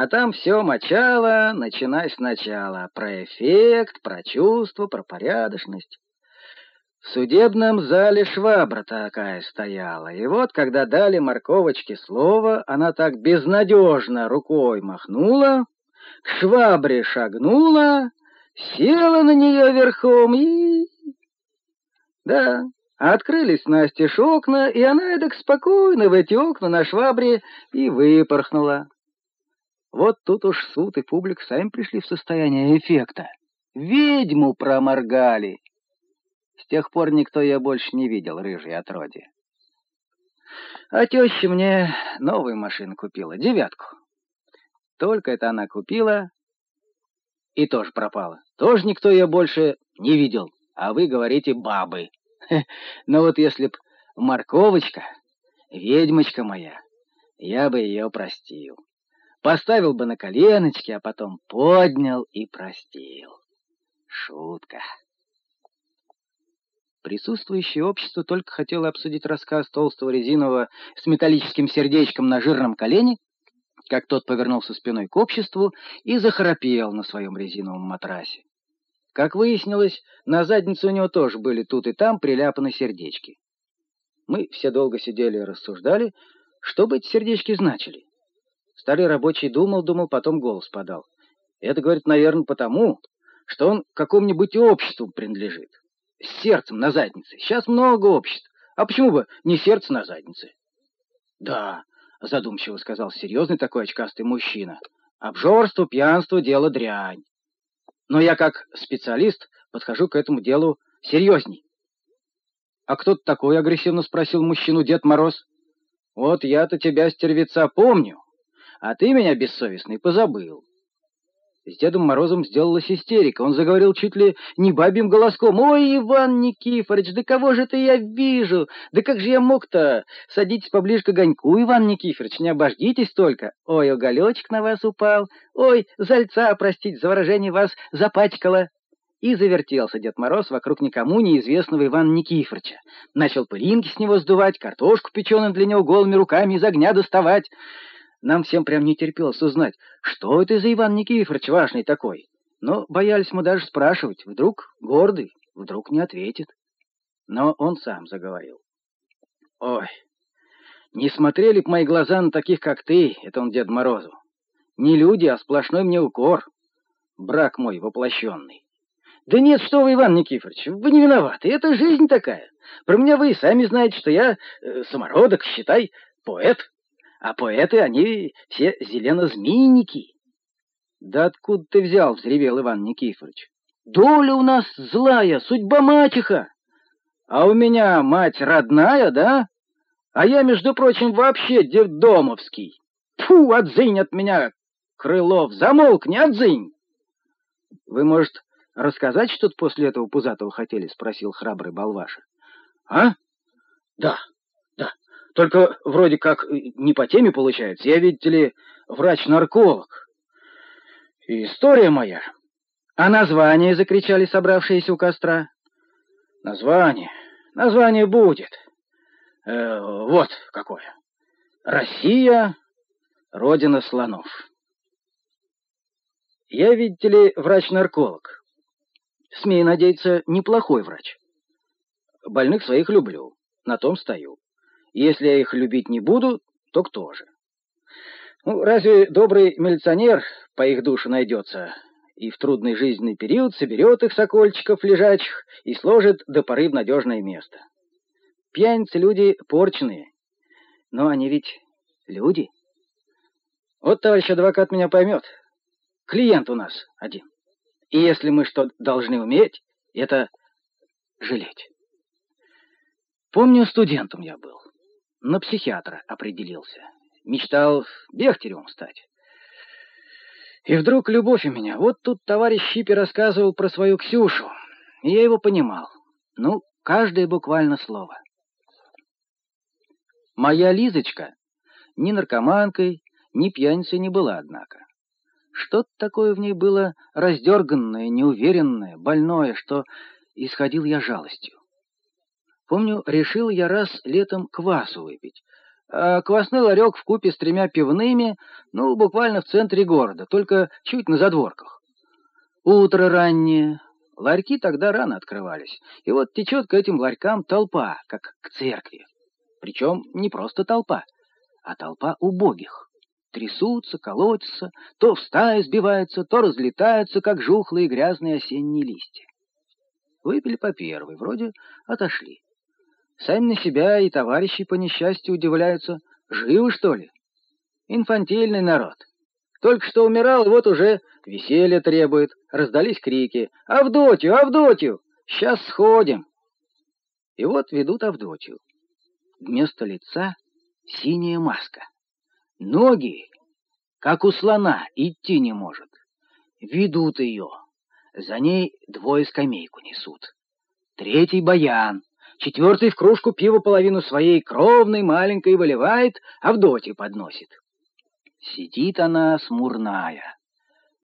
А там все мочало, начинай сначала. Про эффект, про чувство, про порядочность. В судебном зале швабра такая стояла, и вот, когда дали морковочке слово, она так безнадежно рукой махнула, к швабре шагнула, села на нее верхом и... Да, открылись настежь окна, и она эдак спокойно в эти окна на швабре и выпорхнула. Вот тут уж суд и публик сами пришли в состояние эффекта. Ведьму проморгали. С тех пор никто ее больше не видел, рыжий отродье. А теща мне новую машину купила, девятку. Только это она купила, и тоже пропала. Тоже никто ее больше не видел, а вы говорите «бабы». Но вот если б морковочка, ведьмочка моя, я бы ее простил. Поставил бы на коленочки, а потом поднял и простил. Шутка. Присутствующее общество только хотело обсудить рассказ толстого резинового с металлическим сердечком на жирном колене, как тот повернулся спиной к обществу и захрапел на своем резиновом матрасе. Как выяснилось, на заднице у него тоже были тут и там приляпаны сердечки. Мы все долго сидели и рассуждали, что бы эти сердечки значили. Старый рабочий думал, думал, потом голос подал. Это, говорит, наверное, потому, что он какому-нибудь обществу принадлежит. С сердцем на заднице. Сейчас много обществ. А почему бы не сердце на заднице? Да, задумчиво сказал серьезный такой очкастый мужчина. Обжорство, пьянство — дело дрянь. Но я как специалист подхожу к этому делу серьезней. «А кто ты такой?» — агрессивно спросил мужчину Дед Мороз. «Вот я-то тебя, стервеца, помню, а ты меня, бессовестный, позабыл. С Дедом Морозом сделалась истерика. Он заговорил чуть ли не бабьим голоском. «Ой, Иван Никифорович, да кого же это я вижу? Да как же я мог-то? Садитесь поближе к огоньку, Иван Никифорович, не обождитесь только. Ой, уголечек на вас упал. Ой, зальца, простите за выражение, вас запачкало». И завертелся Дед Мороз вокруг никому неизвестного Ивана Никифоровича. Начал пылинки с него сдувать, картошку печеную для него голыми руками из огня доставать. Нам всем прям не терпелось узнать, что это за Иван Никифорович важный такой. Но боялись мы даже спрашивать, вдруг гордый, вдруг не ответит. Но он сам заговорил. Ой, не смотрели б мои глаза на таких, как ты, это он Дед Морозу. Не люди, а сплошной мне укор. Брак мой воплощенный. Да нет, что вы, Иван Никифорович, вы не виноваты, это жизнь такая. Про меня вы и сами знаете, что я э, самородок, считай, поэт а поэты, они все зеленозмейники. — Да откуда ты взял? — взревел Иван Никифорович. — Доля у нас злая, судьба мачеха. А у меня мать родная, да? А я, между прочим, вообще детдомовский. Фу, отзынь от меня, Крылов, замолкни, отзынь! — Вы, может, рассказать что-то после этого пузатого хотели? — спросил храбрый Балваша. — А? Да. Только вроде как не по теме получается. Я, видите ли, врач-нарколог. История моя. А название, закричали собравшиеся у костра. Название, название будет. Э, вот какое. Россия, родина слонов. Я, видите ли, врач-нарколог. Смею надеяться, неплохой врач. Больных своих люблю, на том стою. Если я их любить не буду, то кто же? Ну, разве добрый милиционер по их душе найдется и в трудный жизненный период соберет их сокольчиков лежачих и сложит до поры в надежное место? Пьяницы люди порченые, но они ведь люди. Вот товарищ адвокат меня поймет. Клиент у нас один. И если мы что должны уметь, это жалеть. Помню, студентом я был на психиатра определился. Мечтал Бехтеревым стать. И вдруг любовь у меня. Вот тут товарищ Щипи рассказывал про свою Ксюшу. И я его понимал. Ну, каждое буквально слово. Моя Лизочка ни наркоманкой, ни пьяницей не была, однако. Что-то такое в ней было раздерганное, неуверенное, больное, что исходил я жалостью. Помню, решил я раз летом квасу выпить. а квасный ларек в купе с тремя пивными, ну, буквально в центре города, только чуть на задворках. Утро раннее, ларьки тогда рано открывались, и вот течет к этим ларькам толпа, как к церкви. Причем не просто толпа, а толпа убогих. Трясутся, колотятся, то в стае сбиваются, то разлетаются, как жухлые грязные осенние листья. Выпили по первой, вроде отошли. Сами на себя и товарищи по несчастью удивляются. Живы, что ли? Инфантильный народ. Только что умирал, и вот уже веселье требует. Раздались крики. «Авдотью! Авдотью! Сейчас сходим!» И вот ведут Авдотью. Вместо лица синяя маска. Ноги, как у слона, идти не может. Ведут ее. За ней двое скамейку несут. Третий баян. Четвертый в кружку пива половину своей кровной маленькой выливает, а в доте подносит. Сидит она смурная,